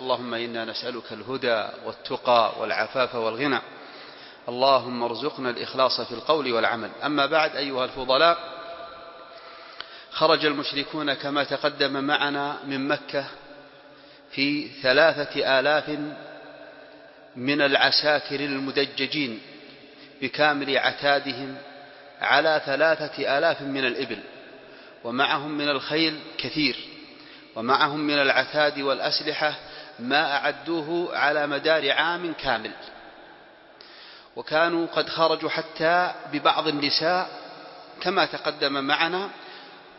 اللهم إنا نسألك الهدى والتقى والعفاف والغنى. اللهم ارزقنا الإخلاص في القول والعمل. أما بعد أيها الفضلاء خرج المشركون كما تقدم معنا من مكة في ثلاثة آلاف من العساكر المدججين بكامل عتادهم على ثلاثة آلاف من الإبل ومعهم من الخيل كثير ومعهم من العتاد والأسلحة ما أعدوه على مدار عام كامل. وكانوا قد خرجوا حتى ببعض النساء كما تقدم معنا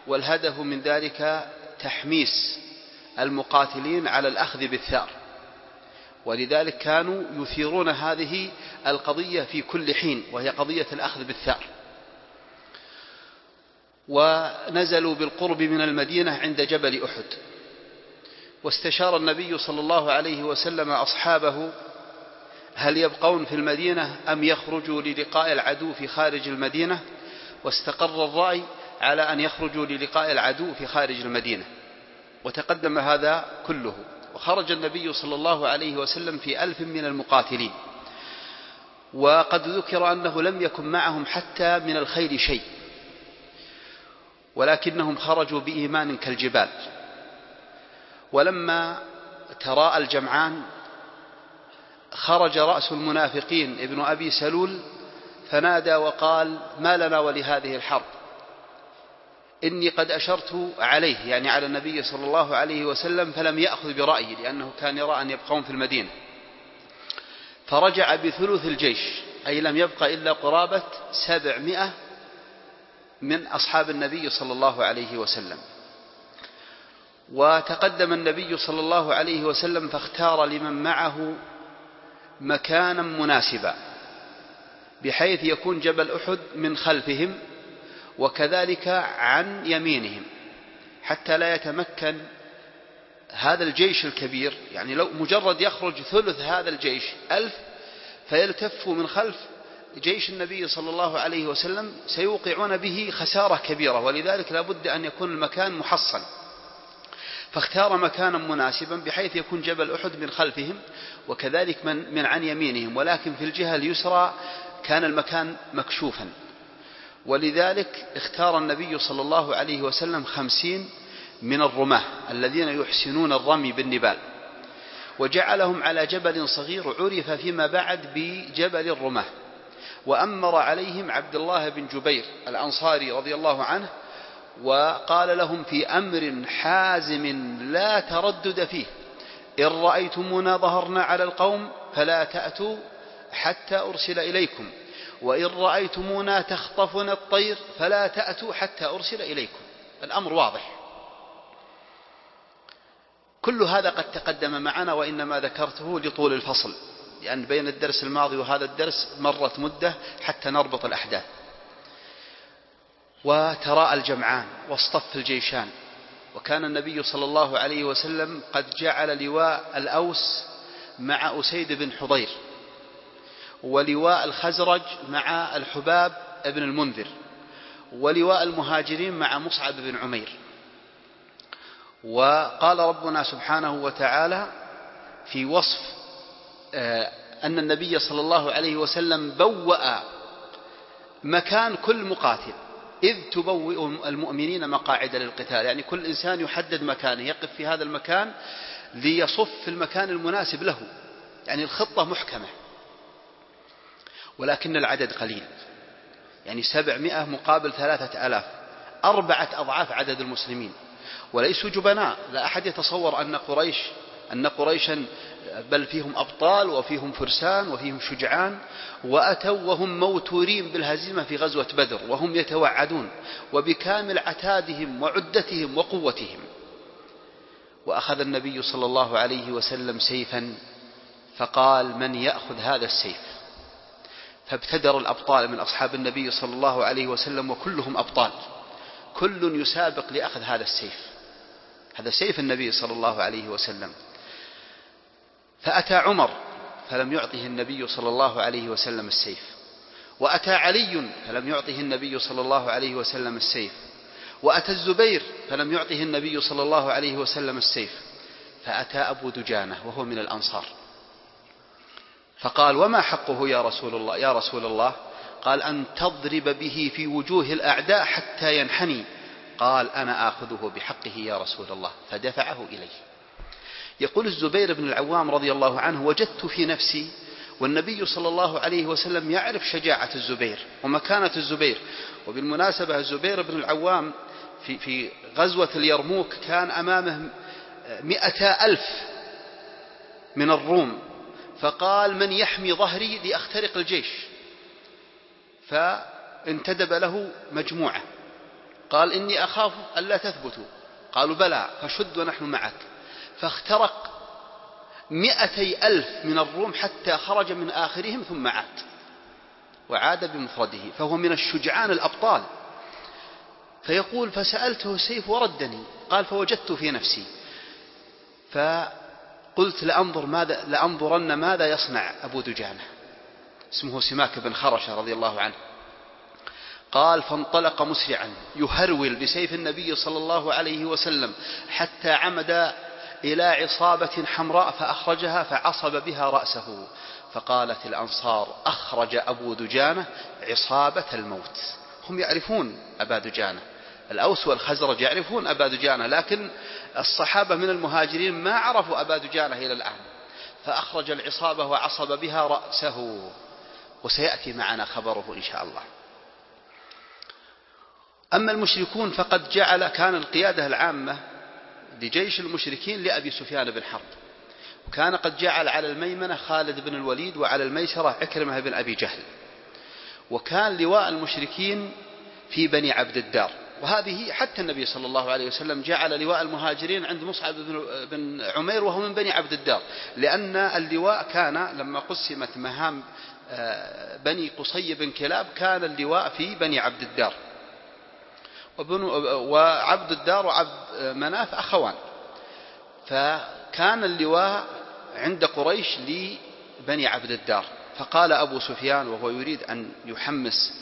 والهدف من ذلك تحميس المقاتلين على الأخذ بالثار. ولذلك كانوا يثيرون هذه القضية في كل حين وهي قضية الأخذ بالثار. ونزلوا بالقرب من المدينة عند جبل أحد. واستشار النبي صلى الله عليه وسلم أصحابه هل يبقون في المدينة أم يخرجوا للقاء العدو في خارج المدينة واستقر الرأي على أن يخرجوا للقاء العدو في خارج المدينة. وتقدم هذا كله. وخرج النبي صلى الله عليه وسلم في ألف من المقاتلين. وقد ذكر أنه لم يكن معهم حتى من الخير شيء. ولكنهم خرجوا بإيمان كالجبال. ولما تراءى الجمعان خرج رأس المنافقين ابن أبي سلول فنادى وقال ما لنا ولهذه الحرب؟ إني قد أشرت عليه يعني على النبي صلى الله عليه وسلم فلم يأخذ برأيي لأنه كان يرى أن يبقون في المدينة. فرجع بثلث الجيش أي لم يبق إلا قرابة سبعمائة من أصحاب النبي صلى الله عليه وسلم. وتقدم النبي صلى الله عليه وسلم فاختار لمن معه مكانا مناسبا بحيث يكون جبل أحد من خلفهم وكذلك عن يمينهم حتى لا يتمكن هذا الجيش الكبير يعني لو مجرد يخرج ثلث هذا الجيش ألف فيلتف من خلف جيش النبي صلى الله عليه وسلم سيوقعون به خسارة كبيرة ولذلك لا بد أن يكون المكان محصن. فاختار مكانا مناسبا بحيث يكون جبل أحد من خلفهم وكذلك من, من عن يمينهم ولكن في الجهة اليسرى كان المكان مكشوفا. ولذلك اختار النبي صلى الله عليه وسلم خمسين من الرماة الذين يحسنون الرمي بالنبال. وجعلهم على جبل صغير عرف فيما بعد بجبل الرماة. وأمر عليهم عبد الله بن جبير الأنصاري رضي الله عنه وقال لهم في أمر حازم لا تردد فيه إن رأيتمونا ظهرنا على القوم فلا تأتوا حتى أرسل إليكم وإن رأيتمونا تخطفنا الطير فلا تأتوا حتى أرسل إليكم الأمر واضح. كل هذا قد تقدم معنا وإنما ذكرته لطول الفصل لأن بين الدرس الماضي وهذا الدرس مرت مدة حتى نربط الأحداث. وتراءى الجمعان واصطف الجيشان. وكان النبي صلى الله عليه وسلم قد جعل لواء الأوس مع أسيد بن حضير ولواء الخزرج مع الحباب بن المنذر ولواء المهاجرين مع مصعب بن عمير. وقال ربنا سبحانه وتعالى في وصف أن النبي صلى الله عليه وسلم بوأ مكان كل مقاتل. إذ تبوئ المؤمنين مقاعد للقتال. يعني كل إنسان يحدد مكانه يقف في هذا المكان ليصف في المكان المناسب له. يعني الخطة محكمة. ولكن العدد قليل. يعني سبعمائة مقابل ثلاثة ألاف. أربعة أضعاف عدد المسلمين. وليسوا جبناء. لا أحد يتصور أن قريش أن قريشا بل فيهم أبطال وفيهم فرسان وفيهم شجعان وأتوا وهم موتورين بالهزيمة في غزوة بدر وهم يتوعدون وبكامل عتادهم وعدتهم وقوتهم. وأخذ النبي صلى الله عليه وسلم سيفا فقال من يأخذ هذا السيف؟ فابتدر الأبطال من أصحاب النبي صلى الله عليه وسلم وكلهم أبطال. كل يسابق لأخذ هذا السيف. هذا سيف النبي صلى الله عليه وسلم. فأتى عمر فلم يعطه النبي صلى الله عليه وسلم السيف. وأتى علي فلم يعطه النبي صلى الله عليه وسلم السيف. وأتى الزبير فلم يعطه النبي صلى الله عليه وسلم السيف. فأتى أبو دجانة وهو من الأنصار. فقال وما حقه يا رسول الله؟ يا رسول الله؟ قال أن تضرب به في وجوه الأعداء حتى ينحني. قال أنا آخذه بحقه يا رسول الله. فدفعه إليه. يقول الزبير بن العوام رضي الله عنه وجدت في نفسي والنبي صلى الله عليه وسلم يعرف شجاعة الزبير ومكانة الزبير. وبالمناسبة الزبير بن العوام في, في غزوة اليرموك كان أمامه مئة ألف من الروم فقال من يحمي ظهري لأخترق الجيش؟ فانتدب له مجموعة قال إني أخاف ألا تثبتوا. قالوا بلى فشد ونحن معك. فاخترق مئتي ألف من الروم حتى خرج من آخرهم ثم عاد. وعاد بمفرده فهو من الشجعان الأبطال. فيقول فسألته السيف وردني قال فوجدت في نفسي. فقلت لأنظر ماذا لأنظرن ماذا يصنع أبو دجانة. اسمه سماك بن خرشة رضي الله عنه. قال فانطلق مسرعا يهرول بسيف النبي صلى الله عليه وسلم حتى عمد إلى عصابة حمراء فأخرجها فعصب بها رأسه. فقالت الأنصار أخرج أبو دجانة عصابة الموت. هم يعرفون أبا دجانة. الأوس والخزرج يعرفون أبا دجانة لكن الصحابة من المهاجرين ما عرفوا أبا دجانة إلى الآن. فأخرج العصابة وعصب بها رأسه. وسيأتي معنا خبره إن شاء الله. أما المشركون فقد جعل كان القيادة العامة لجيش المشركين لأبي سفيان بن حرب. وكان قد جعل على الميمنة خالد بن الوليد وعلى الميسرة عكرمة بن أبي جهل. وكان لواء المشركين في بني عبد الدار. وهذه حتى النبي صلى الله عليه وسلم جعل لواء المهاجرين عند مصعب بن عمير وهو من بني عبد الدار. لأن اللواء كان لما قسمت مهام آه، بني قصي بن كلاب كان اللواء في بني عبد الدار. وعبد الدار وعبد مناف أخوان. فكان اللواء عند قريش لبني عبد الدار. فقال أبو سفيان وهو يريد أن يحمس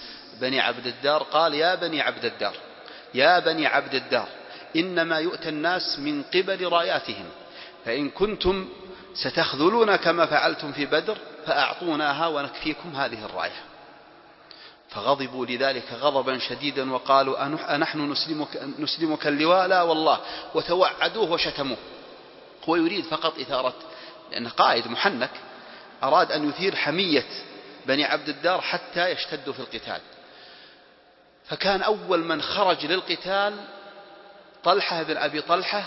بني عبد الدار قال يا بني عبد الدار يا بني عبد الدار إنما يؤتى الناس من قبل راياتهم فإن كنتم ستخذلون كما فعلتم في بدر فأعطوناها ونكفيكم هذه الراية. فغضبوا لذلك غضبا شديدا وقالوا أنحن نسلمك, نسلمك اللواء؟ لا والله. وتوعدوه وشتموه. هو يريد فقط إثارة لأنه قائد محنك أراد أن يثير حمية بني عبد الدار حتى يشتدوا في القتال. فكان أول من خرج للقتال طلحة بن أبي طلحة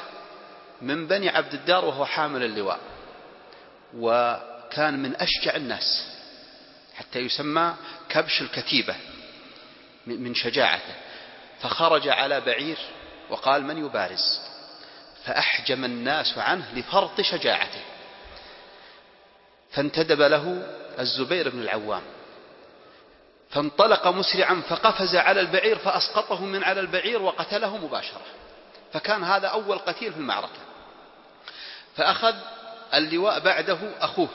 من بني عبد الدار وهو حامل اللواء وكان من أشجع الناس. حتى يسمى كبش الكتيبة من شجاعته. فخرج على بعير وقال من يبارز؟ فأحجم الناس عنه لفرط شجاعته. فانتدب له الزبير بن العوام. فانطلق مسرعا فقفز على البعير فأسقطه من على البعير وقتله مباشرة. فكان هذا أول قتيل في المعركة. فأخذ اللواء بعده أخوه.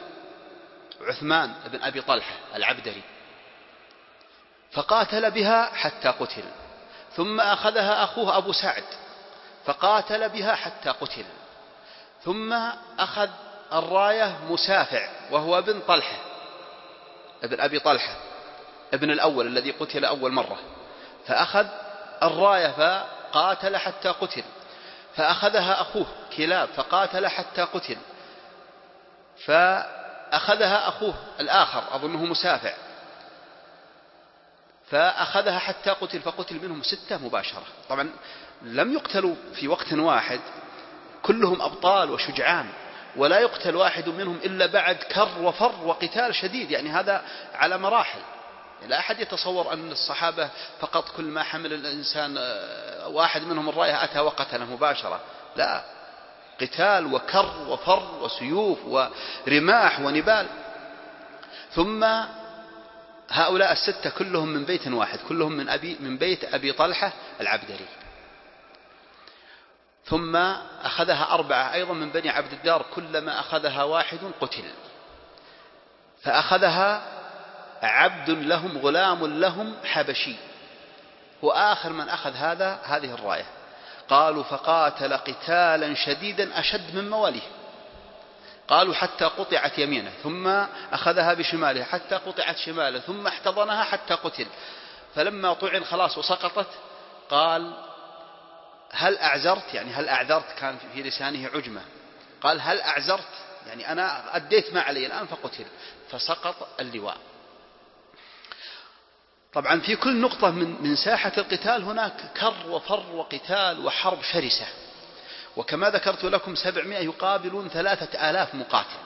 عثمان بن أبي طلحة العبدري فقاتل بها حتى قتل. ثم أخذها أخوه أبو سعد فقاتل بها حتى قتل. ثم أخذ الراية مسافع وهو ابن طلحة ابن أبي طلحة ابن الأول الذي قتل أول مرة. فأخذ الراية فقاتل حتى قتل. فأخذها أخوه كلاب فقاتل حتى قتل. فأخذها أخوه الآخر أظنه مسافع. فأخذها حتى قتل فقتل منهم ستة مباشرة. طبعا لم يقتلوا في وقت واحد كلهم أبطال وشجعان ولا يقتل واحد منهم إلا بعد كر وفر وقتال شديد. يعني هذا على مراحل. لا أحد يتصور أن الصحابة فقط كل ما حمل الإنسان آه، واحد منهم الراية أتى وقتله مباشرة. لا. قتال وكر وفر وسيوف ورماح ونبال. ثم هؤلاء الستة كلهم من بيت واحد كلهم من, أبي من بيت أبي طلحة العبدري. ثم أخذها أربعة أيضا من بني عبد الدار كلما أخذها واحد قتل. فأخذها عبد لهم غلام لهم حبشي. هو آخر من أخذ هذا هذه الراية. قالوا فقاتل قتالا شديدا أشد من مواليه. قالوا حتى قطعت يمينه ثم أخذها بشماله حتى قطعت شماله ثم احتضنها حتى قتل. فلما طعن خلاص وسقطت قال هل أعزرت يعني هل أعذرت؟ كان في لسانه عجمة. قال هل أعزرت يعني أنا أديت ما علي الآن فقتل. فسقط اللواء. طبعا في كل نقطة من من ساحة القتال هناك كر وفر وقتال وحرب شرسة. وكما ذكرت لكم سبعمائة يقابلون ثلاثة آلاف مقاتل.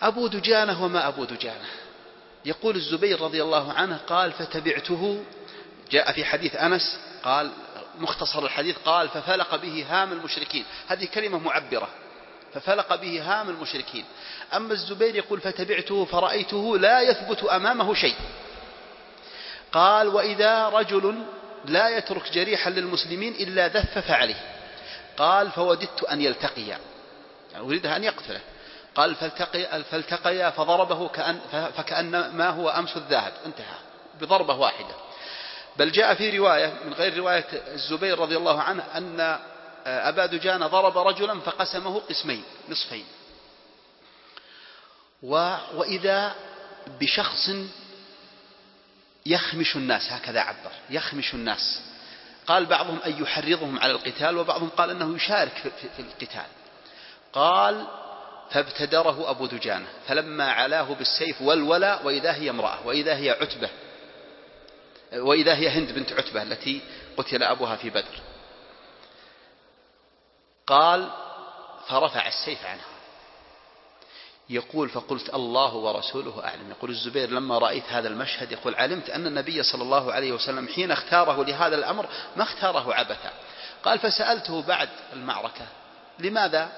أبو دجانة وما أبو دجانة. يقول الزبير رضي الله عنه قال فتبعته جاء في حديث أنس قال مختصر الحديث قال ففلق به هام المشركين. هذه كلمة معبرة. ففلق به هام المشركين. أما الزبير يقول فتبعته فرأيته لا يثبت أمامه شيء. قال وإذا رجل لا يترك جريحا للمسلمين إلا ذفف عليه. قال فوددت أن يلتقيا. يعني أريد أن يقتله. قال فالتقي فالتقيا فضربه كأن فكأن ما هو أمس الذهب. انتهى. بضربة واحدة. بل جاء في رواية من غير رواية الزبير رضي الله عنه أن أبا دجان ضرب رجلا فقسمه قسمين نصفين. وإذا بشخص يخمش الناس هكذا عبر يخمش الناس. قال بعضهم أن يحرضهم على القتال وبعضهم قال أنه يشارك في القتال. قال فابتدره أبو دجانة فلما علاه بالسيف والولا وإذا هي امرأة وإذا هي عتبة وإذا هي هند بنت عتبة التي قتل أبوها في بدر. قال فرفع السيف عنها. يقول فقلت الله ورسوله أعلم. يقول الزبير لما رأيت هذا المشهد يقول علمت أن النبي صلى الله عليه وسلم حين اختاره لهذا الأمر ما اختاره عبثا. قال فسألته بعد المعركة لماذا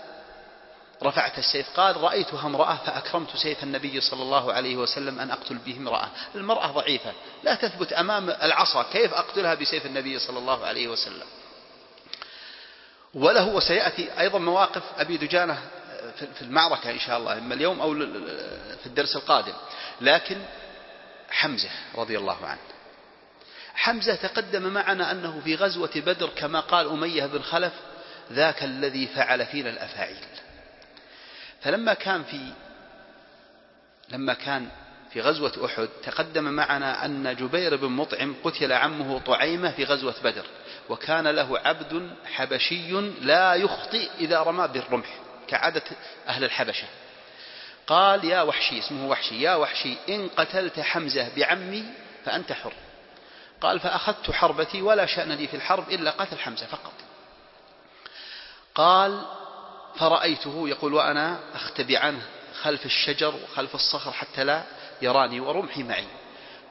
رفعت السيف؟ قال رأيتها امرأة فأكرمت سيف النبي صلى الله عليه وسلم أن أقتل به امرأة. المرأة ضعيفة لا تثبت أمام العصا كيف أقتلها بسيف النبي صلى الله عليه وسلم. وله وسيأتي أيضا مواقف أبي دجانة في المعركة إن شاء الله إما اليوم أو في الدرس القادم. لكن حمزة رضي الله عنه. حمزة تقدم معنا أنه في غزوة بدر كما قال أمية بن خلف ذاك الذي فعل فينا الأفاعيل. فلما كان في لما كان في غزوة أحد تقدم معنا أن جبير بن مطعم قتل عمه طعيمة في غزوة بدر وكان له عبد حبشي لا يخطئ إذا رمى بالرمح. كعادة أهل الحبشة. قال يا وحشي اسمه وحشي يا وحشي إن قتلت حمزة بعمي فأنت حر. قال فأخذت حربتي ولا شأن لي في الحرب إلا قتل حمزة فقط. قال فرأيته يقول وأنا أختبي عنه خلف الشجر وخلف الصخر حتى لا يراني ورمحي معي.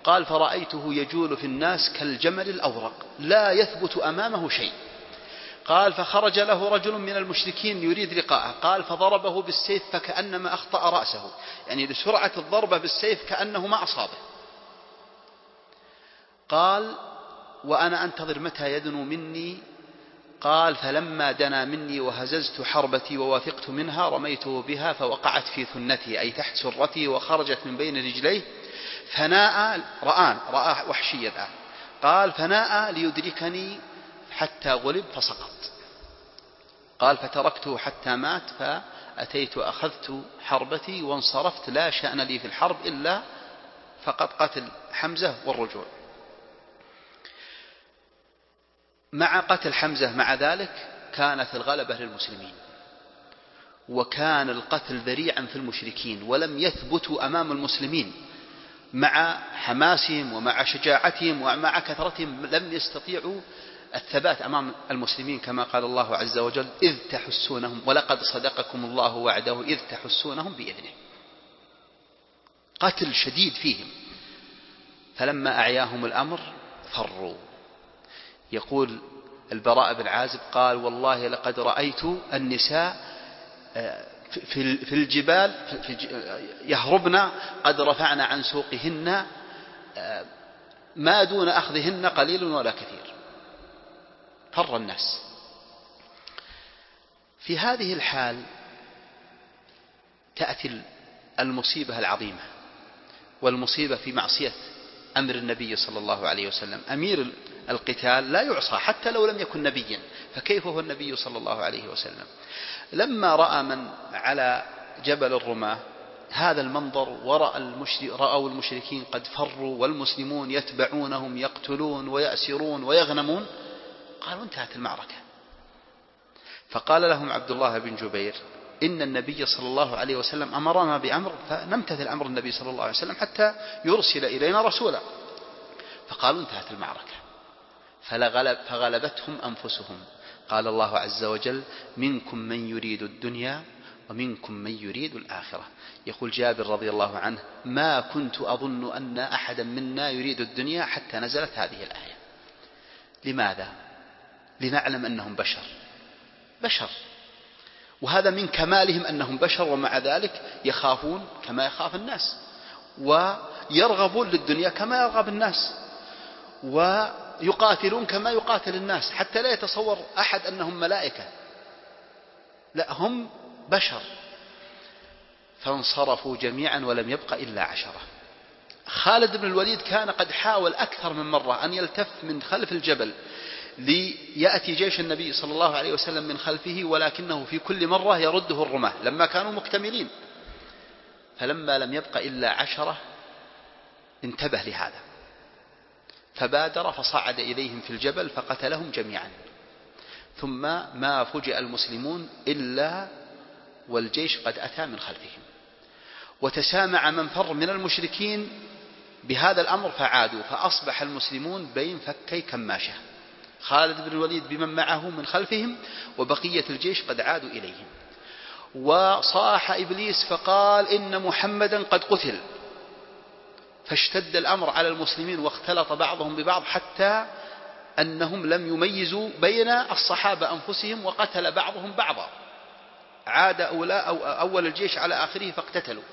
قال فرأيته يجول في الناس كالجمل الأورق لا يثبت أمامه شيء. قال فخرج له رجل من المشركين يريد لقاءه. قال فضربه بالسيف فكأنما أخطأ رأسه. يعني لسرعة الضربة بالسيف كأنه ما أصابه. قال وأنا أنتظر متى يدنو مني؟ قال فلما دنا مني وهززت حربتي ووافقت منها رميته بها فوقعت في ثنتي أي تحت سرتي وخرجت من بين رجليه. فناء رآن رآه وحشي الآن. قال فناء ليدركني حتى غلب فسقط. قال فتركته حتى مات فأتيت أخذت حربتي وانصرفت لا شأن لي في الحرب إلا فقط قتل حمزة والرجوع. مع قتل حمزة مع ذلك كانت الغلبة للمسلمين وكان القتل ذريعا في المشركين ولم يثبتوا أمام المسلمين. مع حماسهم ومع شجاعتهم ومع كثرتهم لم يستطيعوا الثبات أمام المسلمين كما قال الله عز وجل إذ تحسونهم ولقد صدقكم الله وعده إذ تحسونهم بإذنه. قتل شديد فيهم. فلما أعياهم الأمر فروا. يقول البراء بن عازب قال والله لقد رأيت النساء آه، في الجبال يهربن قد رفعن عن سوقهن آه، ما دون أخذهن قليل ولا كثير. فر الناس. في هذه الحال تأتي المصيبة العظيمة والمصيبة في معصية أمر النبي صلى الله عليه وسلم. أمير القتال لا يعصى حتى لو لم يكن نبيا فكيف هو النبي صلى الله عليه وسلم؟ لما رأى من على جبل الرماة هذا المنظر ورأى المشرك رأوا المشركين قد فروا والمسلمون يتبعونهم يقتلون ويأسرون ويغنمون قالوا انتهت المعركة. فقال لهم عبد الله بن جبير إن النبي صلى الله عليه وسلم أمرنا بأمر فنمتثل أمر النبي صلى الله عليه وسلم حتى يرسل إلينا رسولا. فقالوا انتهت المعركة. فغلب فغلبتهم أنفسهم. قال الله عز وجل منكم من يريد الدنيا ومنكم من يريد الآخرة. يقول جابر رضي الله عنه ما كنت أظن أن أحدا منا يريد الدنيا حتى نزلت هذه الآية. لماذا؟ لنعلم أنهم بشر. بشر. وهذا من كمالهم أنهم بشر ومع ذلك يخافون كما يخاف الناس ويرغبون للدنيا كما يرغب الناس ويقاتلون كما يقاتل الناس حتى لا يتصور أحد أنهم ملائكة. لا هم بشر. فانصرفوا جميعا ولم يبق إلا عشرة. خالد بن الوليد كان قد حاول أكثر من مرة أن يلتف من خلف الجبل ليأتي جيش النبي صلى الله عليه وسلم من خلفه ولكنه في كل مرة يرده الرماة لما كانوا مكتملين. فلما لم يبق إلا عشرة انتبه لهذا. فبادر فصعد إليهم في الجبل فقتلهم جميعا. ثم ما فجأ المسلمون إلا والجيش قد أتى من خلفهم. وتسامع من فر من المشركين بهذا الأمر فعادوا فأصبح المسلمون بين فكي كماشة. خالد بن الوليد بمن معه من خلفهم وبقية الجيش قد عادوا إليهم. وصاح إبليس فقال إن محمدا قد قتل. فاشتد الأمر على المسلمين واختلط بعضهم ببعض حتى أنهم لم يميزوا بين الصحابة أنفسهم وقتل بعضهم بعضا. عاد أول الجيش على آخره فاقتتلوا.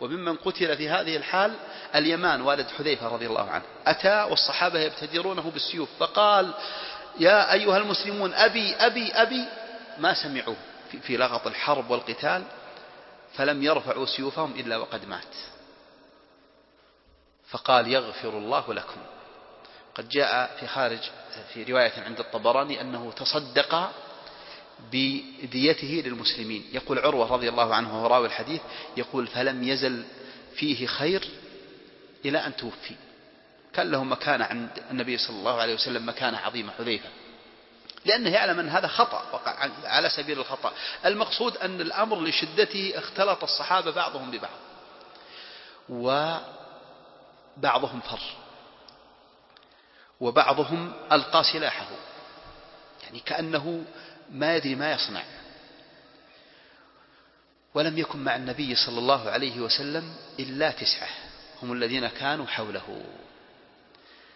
وممن قتل في هذه الحال اليمان والد حذيفة رضي الله عنه. أتى والصحابة يبتدرونه بالسيوف فقال يا أيها المسلمون أبي أبي أبي. ما سمعوا في لغط الحرب والقتال فلم يرفعوا سيوفهم إلا وقد مات. فقال يغفر الله لكم. قد جاء في خارج في رواية عند الطبراني أنه تصدق بديته للمسلمين. يقول عروة رضي الله عنه راوي الحديث يقول فلم يزل فيه خير إلى أن توفي. كان له مكانة عند النبي صلى الله عليه وسلم مكانة عظيمة حذيفة. لأنه يعلم أن هذا خطأ وقع على سبيل الخطأ. المقصود أن الأمر لشدته اختلط الصحابة بعضهم ببعض وبعضهم فر وبعضهم ألقى سلاحه. يعني كأنه ما يدري ما يصنع. ولم يكن مع النبي صلى الله عليه وسلم إلا تسعة هم الذين كانوا حوله.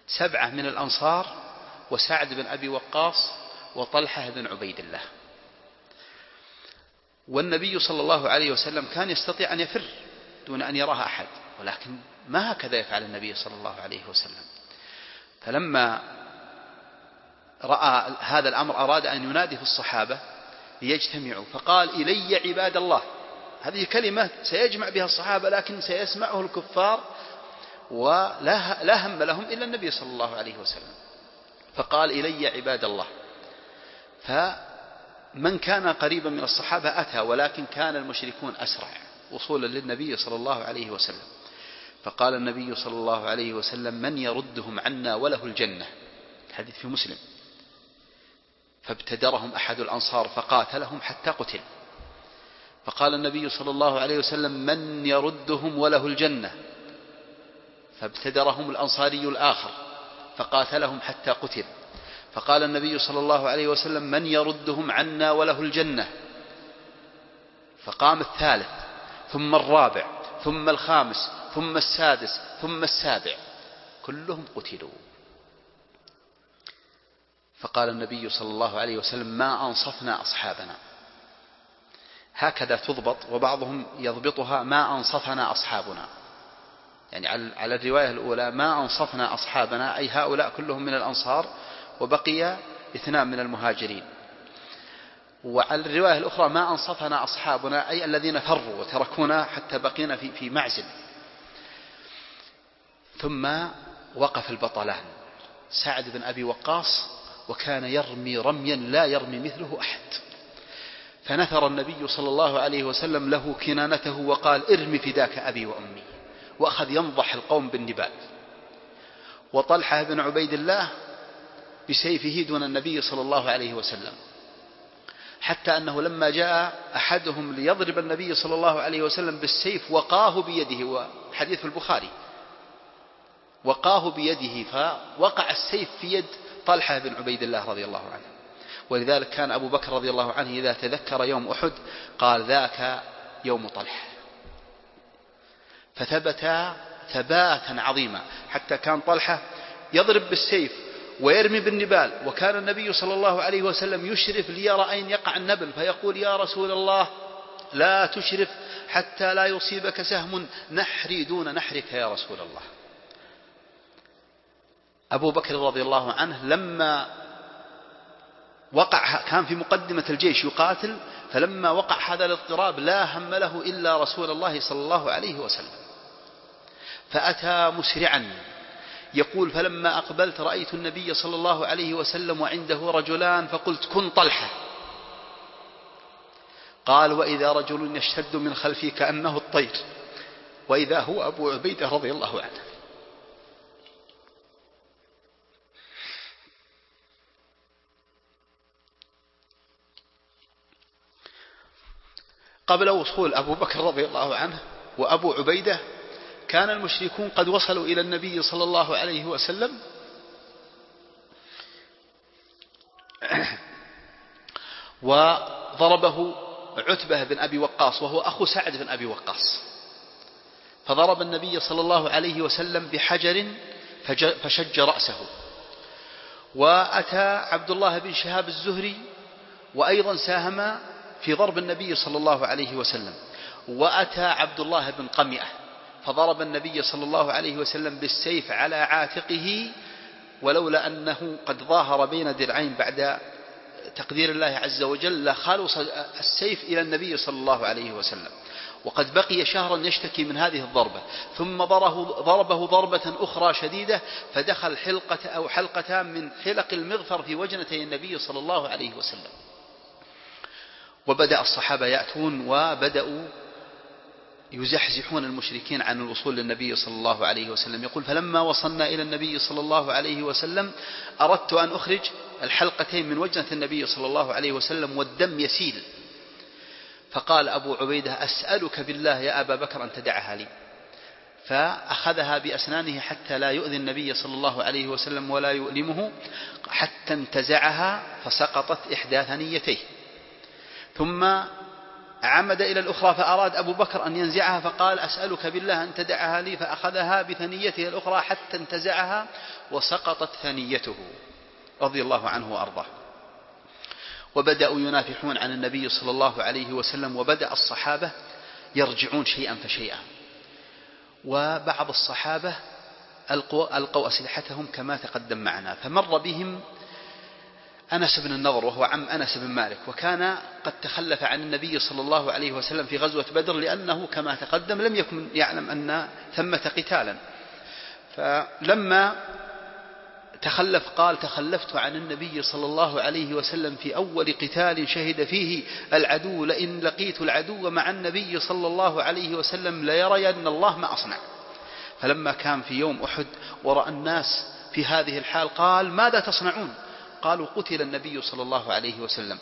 سبعة من الأنصار وسعد بن أبي وقاص وطلحة بن عبيد الله. والنبي صلى الله عليه وسلم كان يستطيع أن يفر دون أن يراه أحد ولكن ما هكذا يفعل النبي صلى الله عليه وسلم. فلما رأى هذا الأمر أراد أن ينادي في الصحابة ليجتمعوا فقال إلي عباد الله هذه كلمة سيجمع بها الصحابة لكن سيسمعه الكفار ولا لا هم لهم إلا النبي صلى الله عليه وسلم. فقال إلي عباد الله فمن كان قريبا من الصحابة أتى ولكن كان المشركون أسرع وصولا للنبي صلى الله عليه وسلم. فقال النبي صلى الله عليه وسلم من يردهم عنا وله الجنة؟ الحديث في مسلم. فابتدرهم أحد الأنصار فقاتلهم حتى قتل. فقال النبي صلى الله عليه وسلم من يردهم وله الجنة. فابتدرهم الأنصاري الآخر فقاتلهم حتى قتل. فقال النبي صلى الله عليه وسلم من يردهم عنا وله الجنة. فقام الثالث ثم الرابع ثم الخامس ثم السادس ثم السابع. كلهم قتلوا. فقال النبي صلى الله عليه وسلم ما أنصفنا أصحابنا. هكذا تضبط وبعضهم يضبطها ما أنصفنا أصحابنا. يعني على الرواية الأولى ما أنصفنا أصحابنا أي هؤلاء كلهم من الأنصار وبقي اثنان من المهاجرين. وعلى الرواية الأخرى ما أنصفنا أصحابنا أي الذين فروا وتركونا حتى بقينا في في معزل. ثم وقف البطلان. سعد بن أبي وقاص وكان يرمي رميا لا يرمي مثله أحد. فنثر النبي صلى الله عليه وسلم له كنانته وقال ارمي فداك أبي وأمي. وأخذ ينضح القوم بالنبال. وطلحة بن عبيد الله بسيفه دون النبي صلى الله عليه وسلم. حتى أنه لما جاء أحدهم ليضرب النبي صلى الله عليه وسلم بالسيف وقاه بيده وحديث البخاري وقاه بيده فوقع السيف في يد طلحة بن عبيد الله رضي الله عنه. ولذلك كان أبو بكر رضي الله عنه إذا تذكر يوم أحد قال ذاك يوم طلحة. فثبت ثباتا عظيما. حتى كان طلحة يضرب بالسيف ويرمي بالنبال. وكان النبي صلى الله عليه وسلم يشرف ليرى أين يقع النبل. فيقول يا رسول الله لا تشرف حتى لا يصيبك سهم نحري دون نحرك يا رسول الله. أبو بكر رضي الله عنه لما وقع كان في مقدمة الجيش يقاتل فلما وقع هذا الاضطراب لا هم له إلا رسول الله صلى الله عليه وسلم. فأتى مسرعا يقول فلما أقبلت رأيت النبي صلى الله عليه وسلم وعنده رجلان فقلت كن طلحة قال وإذا رجل يشتد من خلفي كأنه الطير وإذا هو أبو عبيدة رضي الله عنه. قبل وصول أبو بكر رضي الله عنه وأبو عبيدة كان المشركون قد وصلوا إلى النبي صلى الله عليه وسلم. وضربه عتبة بن أبي وقاص وهو أخو سعد بن أبي وقاص. فضرب النبي صلى الله عليه وسلم بحجر فشج رأسه. وأتى عبد الله بن شهاب الزهري وأيضا ساهم في ضرب النبي صلى الله عليه وسلم وأتى عبد الله بن قمئة فضرب النبي صلى الله عليه وسلم بالسيف على عاتقه ولولا أنه قد ظاهر بين درعين بعد تقدير الله عز وجل لخلص السيف إلى النبي صلى الله عليه وسلم. وقد بقي شهرا يشتكي من هذه الضربة ثم ضربه ضربة أخرى شديدة فدخل حلقة أو حلقتان من حلق المغفر في وجنتي النبي صلى الله عليه وسلم. وبدأ الصحابة يأتون وبدأوا يزحزحون المشركين عن الوصول للنبي صلى الله عليه وسلم. يقول فلما وصلنا إلى النبي صلى الله عليه وسلم أردت أن أخرج الحلقتين من وجنة النبي صلى الله عليه وسلم والدم يسيل. فقال أبو عبيدة أسألك بالله يا أبا بكر أن تدعها لي. فأخذها بأسنانه حتى لا يؤذي النبي صلى الله عليه وسلم ولا يؤلمه حتى انتزعها فسقطت إحدى ثنيتيه ثم عمد إلى الأخرى فأراد أبو بكر أن ينزعها فقال أسألك بالله أن تدعها لي فأخذها بثنيته الأخرى حتى انتزعها وسقطت ثنيته رضي الله عنه وأرضاه. وبدأوا ينافحون عن النبي صلى الله عليه وسلم وبدأ الصحابة يرجعون شيئا فشيئا. وبعض الصحابة ألقوا, ألقوا أسلحتهم كما تقدم معنا. فمر بهم أنس بن النضر وهو عم أنس بن مالك وكان قد تخلف عن النبي صلى الله عليه وسلم في غزوة بدر لأنه كما تقدم لم يكن يعلم أن ثمة قتالا. فلما تخلف قال تخلفت عن النبي صلى الله عليه وسلم في أول قتال شهد فيه العدو لئن لقيت العدو مع النبي صلى الله عليه وسلم ليرين الله ما أصنع. فلما كان في يوم أحد ورأى الناس في هذه الحال قال ماذا تصنعون؟ قالوا قتل النبي صلى الله عليه وسلم.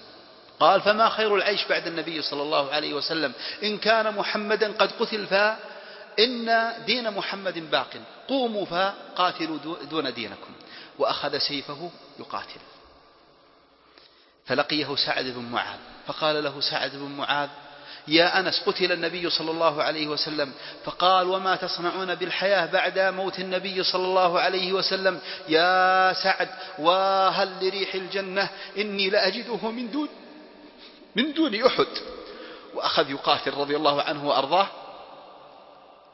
قال فما خير العيش بعد النبي صلى الله عليه وسلم؟ إن كان محمدا قد قتل فإن دين محمد باق. قوموا فقاتلوا دون دينكم. وأخذ سيفه يقاتل. فلقيه سعد بن معاذ. فقال له سعد بن معاذ يا أنس قتل النبي صلى الله عليه وسلم فقال وما تصنعون بالحياة بعد موت النبي صلى الله عليه وسلم يا سعد وهل لريح الجنة إني لأجده من دون من دون أحد وأخذ يقاتل رضي الله عنه وأرضاه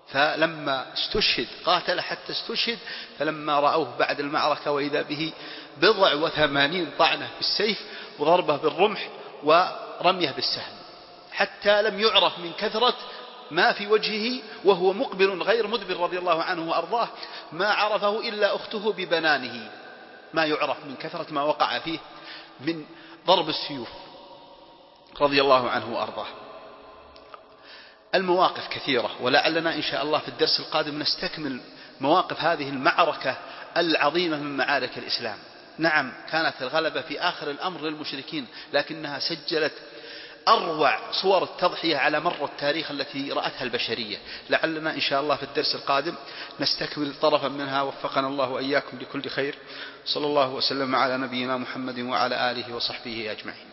فلما استشهد قاتل حتى استشهد فلما رأوه بعد المعركة وإذا به بضع وثمانين طعنة بالسيف وضربه بالرمح ورميه بالسهم حتى لم يعرف من كثرة ما في وجهه وهو مقبل غير مدبر رضي الله عنه وأرضاه ما عرفه إلا أخته ببنانه. ما يعرف من كثرة ما وقع فيه من ضرب السيوف رضي الله عنه وأرضاه. المواقف كثيرة ولعلنا إن شاء الله في الدرس القادم نستكمل مواقف هذه المعركة العظيمة من معارك الإسلام. نعم كانت الغلبة في آخر الأمر للمشركين لكنها سجلت أروع صور التضحية على مر التاريخ التي رأتها البشرية. لعلنا إن شاء الله في الدرس القادم نستكمل طرفا منها. وفقنا الله وإياكم لكل خير. صلى الله وسلم على نبينا محمد وعلى آله وصحبه أجمعين.